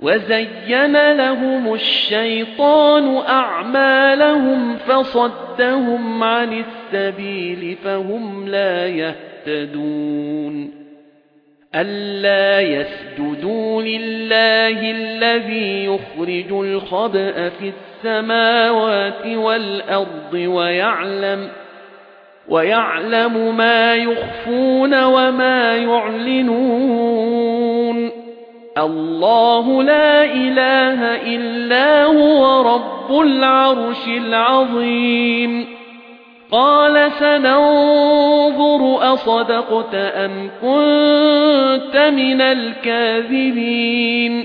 وَزَيَّنَ لَهُمُ الشَّيْطَانُ أَعْمَالَهُمْ فَصَدَّهُمْ عَنِ السَّبِيلِ فَهُمْ لَا يَهْتَدُونَ أَلَّا يَسْجُدُوا لِلَّهِ الَّذِي يُخْرِجُ الْخَبْءَ فِي السَّمَاوَاتِ وَالْأَرْضِ وَيَعْلَمُ وَيَعْلَمُ مَا يُخْفُونَ وَمَا يُعْلِنُونَ الله لا إله إلا هو رب العرش العظيم. قال سننظر أصدقت أم كنت من الكاذبين.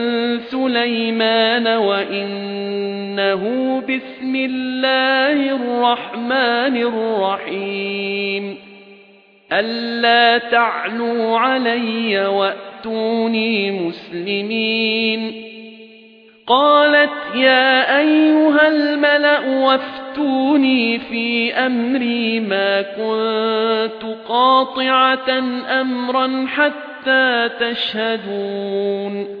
سُلَيْمَانَ وَإِنَّهُ بِسْمِ اللَّهِ الرَّحْمَنِ الرَّحِيمِ. أَلَّا تَعْلُوا عَلَيَّ وَأْتُونِي مُسْلِمِينَ. قَالَتْ يَا أَيُّهَا الْمَلَأُ وَافْتُونِي فِي أَمْرِي مَا كُنتُ قَاطِعَةً أَمْرًا حَتَّى تَشْهَدُونَ.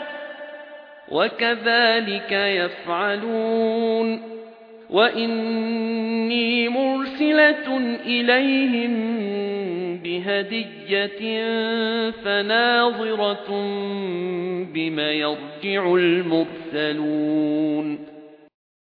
وكذلك يفعلون. وإني مرسلة إليهم بهدية فناظرة بما يرجع المرسلون.